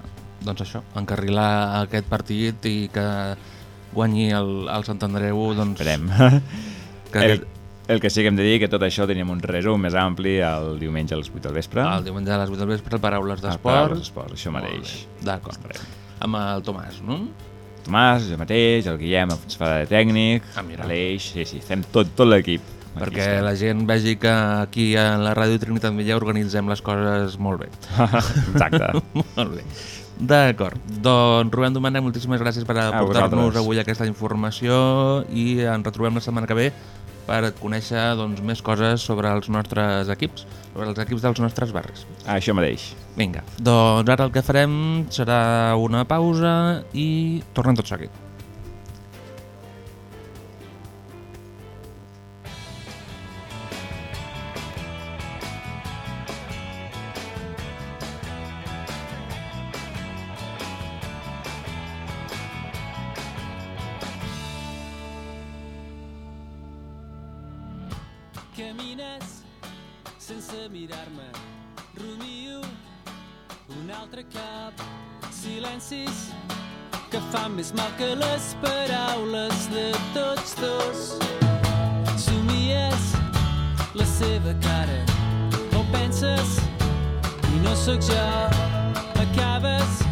doncs això, encarrilar aquest partit i que guanyi el, el Sant Andreu. Doncs, Esperem. <laughs> Que el, aquest, el que sí que hem de dir que tot això teníem un resum més ampli el diumenge a les 8 del vespre. el diumenge a les 8 del vespre, Paraules d'Esport. Paraules d'Esport, això mateix. D'acord. Amb el Tomàs, no? Tomàs, jo mateix, el Guillem ens fa de tècnic, Ah, l'Aleix, sí, sí, fem tot, tot l'equip. Perquè estem. la gent vegi que aquí a la Ràdio Trinitat Vella organitzem les coses molt bé. <laughs> Exacte. <laughs> molt bé. D'acord. Doncs Rubén Domènech, moltíssimes gràcies per aportar-nos avui aquesta informació i ens retrobem la setmana que ve per conèixer doncs, més coses sobre els nostres equips, sobre els equips dels nostres barris. Això mateix. Vinga, doncs ara el que farem serà una pausa i tornem tot seguit. Més mal que les paraules de tots dos. Somies la seva cara. O penses i no sóc jo. Acabes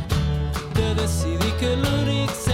de decidir que l'únic cert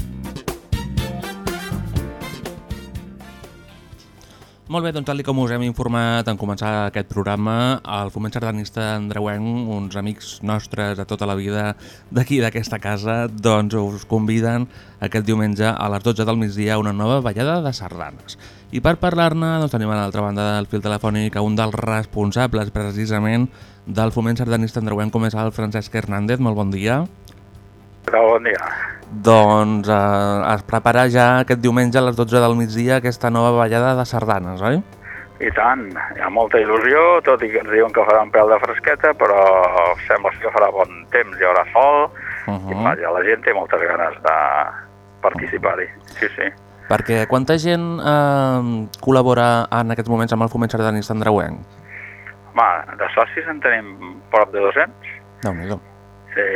Molt bé, doncs tal com us hem informat en començar aquest programa, el Foment Sardanista Andreuenc, uns amics nostres de tota la vida d'aquí, d'aquesta casa, doncs us conviden aquest diumenge a les 12 del migdia una nova ballada de sardanes. I per parlar-ne doncs, tenim a l'altra banda del fil telefònic un dels responsables precisament del Foment Sardanista Andreuenc, com és el Francesc Hernández. Molt bon dia. Bon dia. Doncs eh, es prepara ja aquest diumenge a les 12 del migdia aquesta nova ballada de sardanes, oi? I tant, hi ha molta il·lusió, tot i que ens diuen que farà un pèl de fresqueta, però sembla que farà bon temps, hi haurà sol, uh -huh. i vaja, la gent té moltes ganes de participar-hi. Sí, sí. Perquè quanta gent eh, col·labora en aquests moments amb el Foment Sardanista Andreuenc? Home, de socis en tenim prop de 200. Déu-n'hi-do. Sí,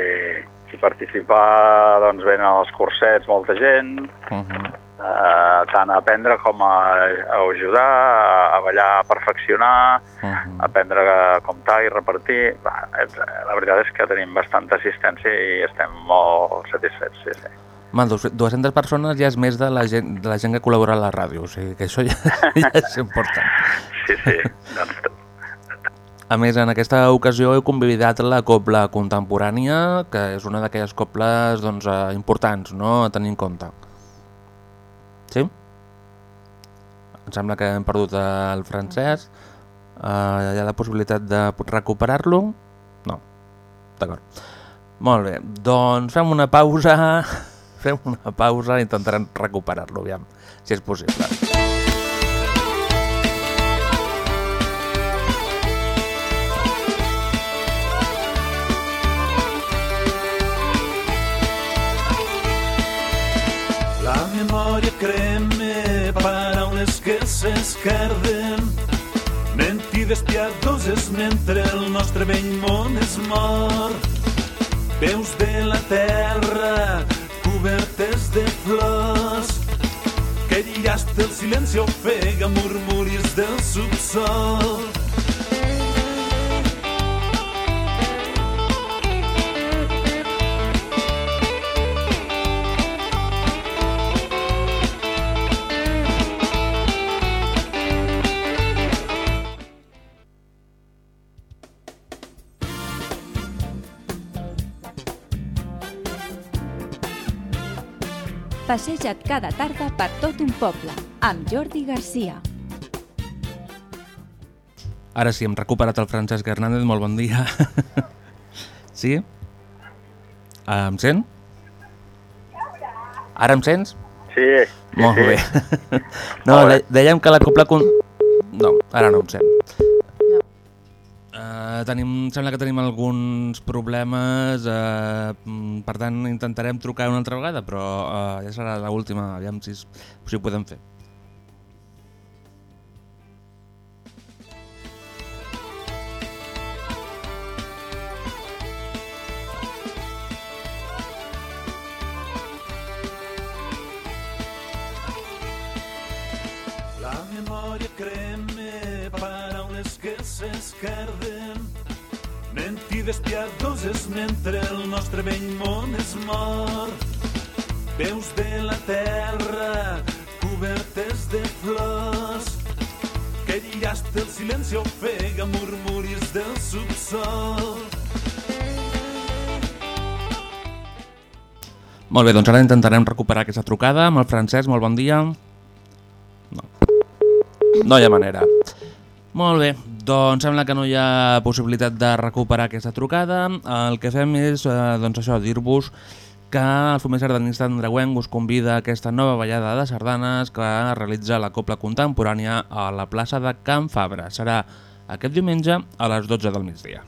i participar, doncs, venen als cursets molta gent, Uh -huh. eh, tant a aprendre com a, a ajudar, a, a ballar, a perfeccionar, Uh -huh. aprendre a comptar i repartir. Va, la veritat és que tenim bastanta assistència i estem molt satisfets, sí, sí. Dos- 200 persones ja és més de la gent, de la gent que col·labora a la ràdio, o sigui que això ja, <laughs> ja és important. Sí, sí. doncs, A més, en aquesta ocasió heu convidat la Copla Contemporània, que és una d'aquelles coples doncs, eh, importants no? a tenir en compte. Sí? Em sembla que hem perdut el francès. Uh, hi ha la possibilitat de recuperar-lo? No. D'acord. Molt bé, doncs fem una pausa, <laughs> fem una pausa i intentarem recuperar-lo, aviam, si és possible. Crema paraules que s'escarden mentides piadoses mentre el nostre vell món es mor veus de la terra cobertes de flors. Que llasta el silenci ofega murmuris del subsol Passeja't cada tarda per tot un poble, amb Jordi Garcia. Ara sí, hem recuperat el Francesc Hernández, molt bon dia. <laughs> sí? Ah, Em sent? Ara em sents? Sí, Molt sí. bé. <laughs> No, de, dèiem que la copla... Con... No, ara no ho sé. Uh, tenim, sembla que tenim alguns problemes, uh, per tant intentarem trucar una altra vegada, però uh, ja serà l'última, aviam si, si ho podem fer. La memòria creme que s'escarden mentides piadoses mentre el nostre vell món es mor veus de la terra cobertes de flors que llasta el silenci ofega murmuris del subsol Molt bé, doncs ara intentarem recuperar aquesta trucada amb el Francesc. Molt bon dia. No. No hi ha manera. Molt bé, doncs sembla que no hi ha possibilitat de recuperar aquesta trucada. El que fem és, eh, doncs això, dir-vos que el Fumé Sardanista Andreuenc us convida a aquesta nova ballada de sardanes que realitza la Copla Contemporània a la plaça de Can Fabra. Serà aquest diumenge a les 12 del migdia.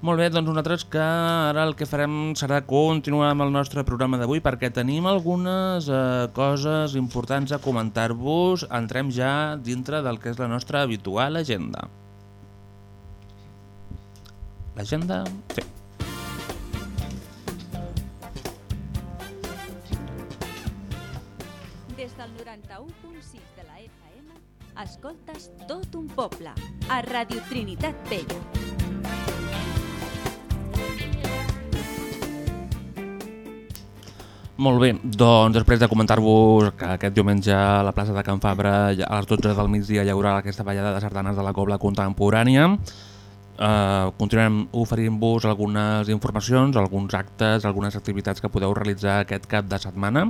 Molt bé, doncs nosaltres que ara el que farem serà continuar amb el nostre programa d'avui perquè tenim algunes eh, coses importants a comentar-vos. Entrem ja dintre del que és la nostra habitual agenda. L'agenda? Sí. Des del 91.6 de la FM, escoltes tot un poble, a Radio Trinitat Vella. Molt bé, doncs després de comentar-vos que aquest diumenge a la plaça de Can Fabra a les 12 del migdia hi haurà aquesta ballada de sardanes de la Cobla Contemporània, eh, continuem oferint-vos algunes informacions, alguns actes, algunes activitats que podeu realitzar aquest cap de setmana,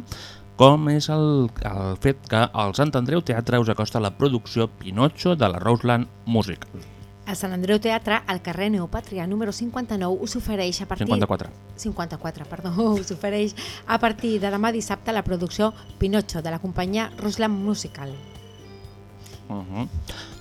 com és el, el fet que el Sant Andreu Teatre us acosta la producció Pinocho de la Roseland Music. A Sant Andreu Teatre, al carrer Neopatria número 59, us ofereix a partir... 54. 54, perdó, <laughs> us ofereix a partir de demà dissabte la producció Pinocho de la companyia Ruslan Musical. Uh -huh.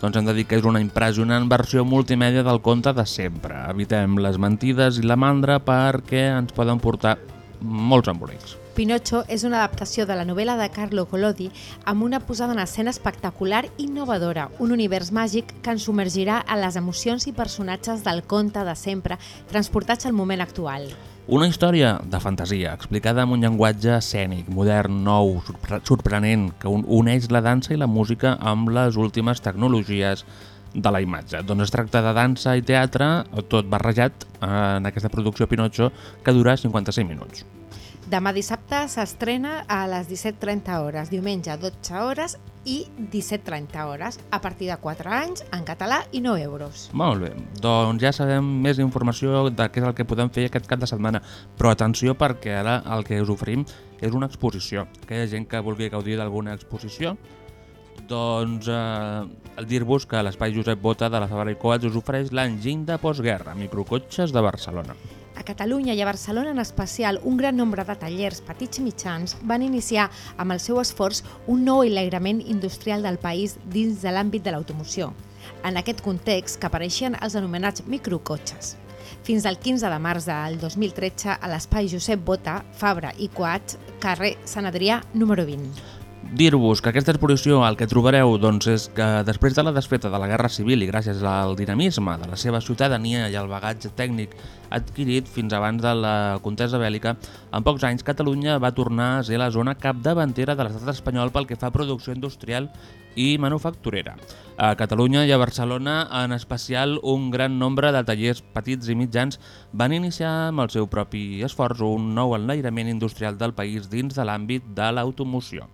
Doncs hem de dir que és una impressionant versió multimèdia del conte de sempre. Evitem les mentides i la mandra perquè ens poden portar molts embolics. Pinocho és una adaptació de la novel·la de Carlo Collodi amb una posada en escena espectacular i innovadora, un univers màgic que ens submergirà en les emocions i personatges del conte de sempre transportats al moment actual. Una història de fantasia, explicada amb un llenguatge escènic, modern, nou, sorpre- sorprenent, que un- uneix la dansa i la música amb les últimes tecnologies de la imatge. Doncs es tracta de dansa i teatre, tot barrejat en aquesta producció Pinocho, que dura 56 minuts. Demà dissabte s'estrena a les 17.30 hores, diumenge 12 hores i 17.30 hores, a partir de 4 anys, en català i 9 euros. Molt bé, doncs ja sabem més informació de què és el que podem fer aquest cap de setmana, però atenció perquè ara el que us oferim és una exposició. Aquella gent que vulgui gaudir d'alguna exposició, doncs eh, dir-vos que l'Espai Josep Bota de la Fabra i Coats us ofereix l'enginy de postguerra, microcotxes de Barcelona. A Catalunya i a Barcelona en especial, un gran nombre de tallers petits i mitjans van iniciar amb el seu esforç un nou enlairament industrial del país dins de l'àmbit de l'automoció. En aquest context que apareixien els anomenats microcotxes. Fins al 15 de març del 2013 a l'espai Josep Bota, Fabra i Coats, carrer Sant Adrià, número 20. Dir-vos que aquesta exposició el que trobareu doncs, és que després de la desfeta de la Guerra Civil i gràcies al dinamisme de la seva ciutadania i al bagatge tècnic adquirit fins abans de la contesa bèl·lica, en pocs anys Catalunya va tornar a ser la zona capdavantera de l'estat espanyol pel que fa a producció industrial i manufacturera. A Catalunya i a Barcelona, en especial, un gran nombre de tallers petits i mitjans van iniciar amb el seu propi esforç un nou enlairament industrial del país dins de l'àmbit de l'automoció.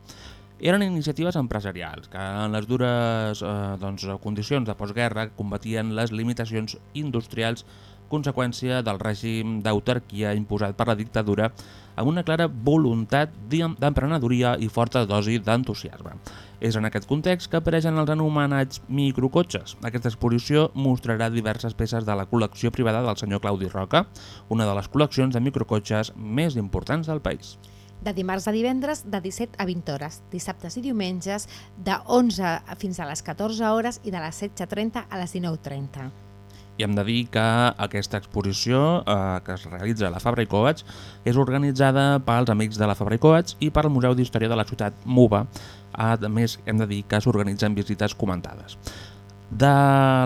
Eren iniciatives empresarials que en les dures eh, doncs, condicions de postguerra combatien les limitacions industrials conseqüència del règim d'autarquia imposat per la dictadura amb una clara voluntat d'em- d'emprenedoria i forta dosi d'entusiasme. És en aquest context que apareixen els anomenats microcotxes. Aquesta exposició mostrarà diverses peces de la col·lecció privada del senyor Claudi Roca, una de les col·leccions de microcotxes més importants del país. De dimarts a divendres de 17 a 20 hores, dissabtes i diumenges de 11 fins a les 14 hores i de les 16.30 a les 19.30. I hem de dir que aquesta exposició eh, que es realitza a la Fabra i Coats és organitzada pels amics de la Fabra i Coats i pel Museu d'Història de la Ciutat MUBA. A més, hem de dir que s'organitzen visites comentades. De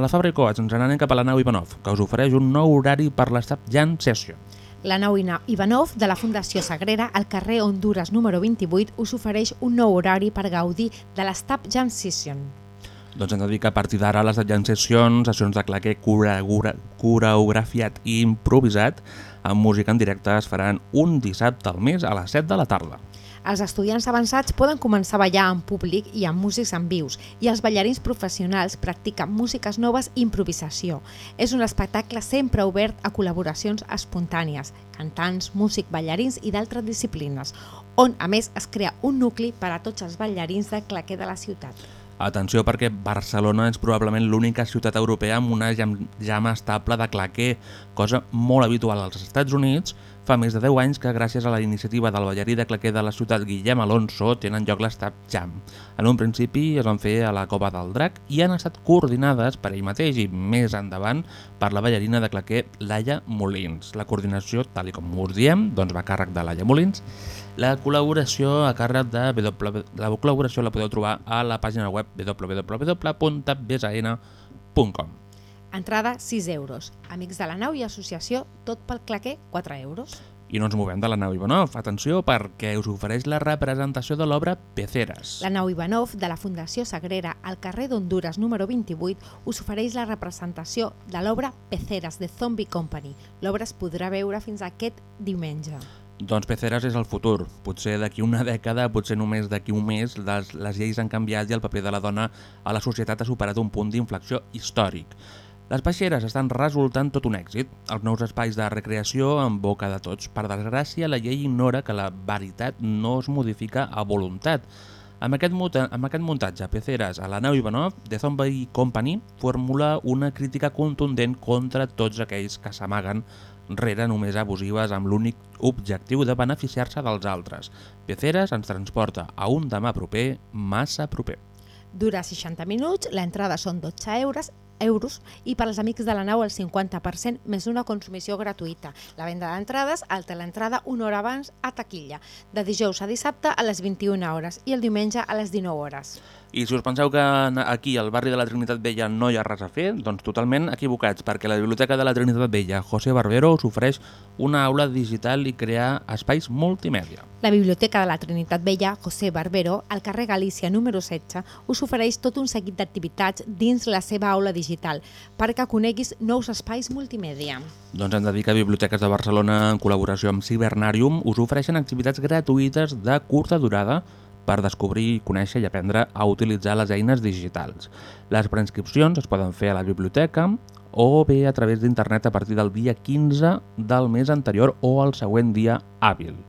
la Fabra i Coats ens n'anem cap a la nau Ivanov, que us ofereix un nou horari per l'Estat Jan Session. La nau Ivanov de la Fundació Sagrera al carrer Honduras número 28 us ofereix un nou horari per gaudir de l'Estab Jam Session. Doncs hem de dir que a partir d'ara les Jan Sessions, sessions de claquer coreogra- coreografiat i improvisat, amb música en directe es faran un dissabte al mes a les 7 de la tarda. Els estudiants avançats poden començar a ballar en públic i amb músics en vius i els ballarins professionals practiquen músiques noves i improvisació. És un espectacle sempre obert a col·laboracions espontànies, cantants, músic, ballarins i d'altres disciplines, on a més es crea un nucli per a tots els ballarins de claquer de la ciutat. Atenció perquè Barcelona és probablement l'única ciutat europea amb una jam, estable de claquer, cosa molt habitual als Estats Units. Fa més de 10 anys que gràcies a la iniciativa del ballarí de claquer de la ciutat Guillem Alonso tenen lloc l'Estab Jam. En un principi es van fer a la Cova del Drac i han estat coordinades per ell mateix i més endavant per la ballarina de claquer Laia Molins. La coordinació, tal com us diem, doncs va a càrrec de Laia Molins. La col·laboració a càrrec de w... La col·laboració la podeu trobar a la pàgina web www.bsn.com. Entrada 6 euros. Amics de la nau i associació, tot pel claquer 4 euros. I no ens movem de la nau Ivanov. Atenció, perquè us ofereix la representació de l'obra Peceres. La nau Ivanov de la Fundació Sagrera al carrer d'Honduras número 28 us ofereix la representació de l'obra Peceres de Zombie Company. L'obra es podrà veure fins aquest diumenge. Doncs Peceres és el futur. Potser d'aquí una dècada, potser només d'aquí un mes, les, les lleis han canviat i el paper de la dona a la societat ha superat un punt d'inflexió històric. Les peixeres estan resultant tot un èxit. Els nous espais de recreació en boca de tots. Per desgràcia, la llei ignora que la veritat no es modifica a voluntat. Amb aquest, amb aquest muntatge, Peceres a la nau Ivanov, The Zombie Company formula una crítica contundent contra tots aquells que s'amaguen rere només abusives amb l'únic objectiu de beneficiar-se dels altres. Peceres ens transporta a un demà proper, massa proper. Dura 60 minuts, l'entrada són 12 euros, euros i per als amics de la nau el 50% més una consumició gratuïta. La venda d'entrades al l'entrada una hora abans a taquilla, de dijous a dissabte a les 21 hores i el diumenge a les 19 hores. I si us penseu que aquí al barri de la Trinitat Vella no hi ha res a fer, doncs totalment equivocats, perquè la Biblioteca de la Trinitat Vella José Barbero us ofereix una aula digital i crear espais multimèdia. La Biblioteca de la Trinitat Vella José Barbero, al carrer Galícia número 16, us ofereix tot un seguit d'activitats dins la seva aula digital perquè coneguis nous espais multimèdia. Doncs hem de dir que Biblioteques de Barcelona, en col·laboració amb Cibernarium, us ofereixen activitats gratuïtes de curta durada per descobrir, conèixer i aprendre a utilitzar les eines digitals. Les preinscripcions es poden fer a la biblioteca o bé a través d'internet a partir del dia 15 del mes anterior o el següent dia hàbil.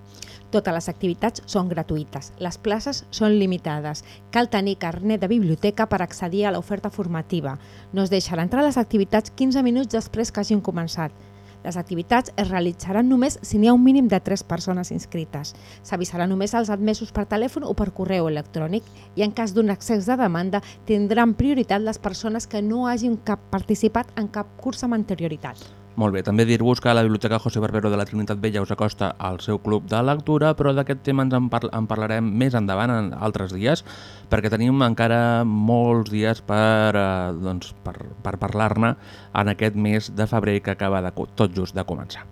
Totes les activitats són gratuïtes, les places són limitades. Cal tenir carnet de biblioteca per accedir a l'oferta formativa. No es deixarà entrar les activitats 15 minuts després que hagin començat. Les activitats es realitzaran només si n'hi ha un mínim de 3 persones inscrites. S'avisarà només als admesos per telèfon o per correu electrònic i en cas d'un accés de demanda tindran prioritat les persones que no hagin cap participat en cap curs amb anterioritat. Molt bé, també dir-vos que la Biblioteca José Barbero de la Trinitat Vella us acosta al seu club de lectura, però d'aquest tema ens en, par en parlarem més endavant en altres dies, perquè tenim encara molts dies per, eh, doncs, per, per parlar-ne en aquest mes de febrer que acaba de, tot just de començar.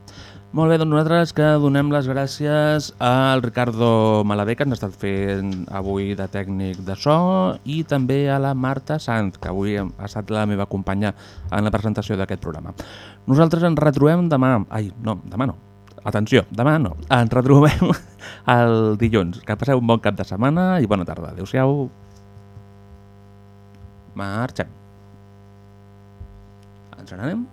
Molt bé, doncs nosaltres que donem les gràcies al Ricardo Malavé, que ens ha estat fent avui de tècnic de so, i també a la Marta Sanz, que avui ha estat la meva companya en la presentació d'aquest programa. Nosaltres ens retrobem demà... Ai, no, demà no. Atenció, demà no. Ens retrobem <laughs> el dilluns. Que passeu un bon cap de setmana i bona tarda. Adéu-siau. Marxem. Ens n'anem?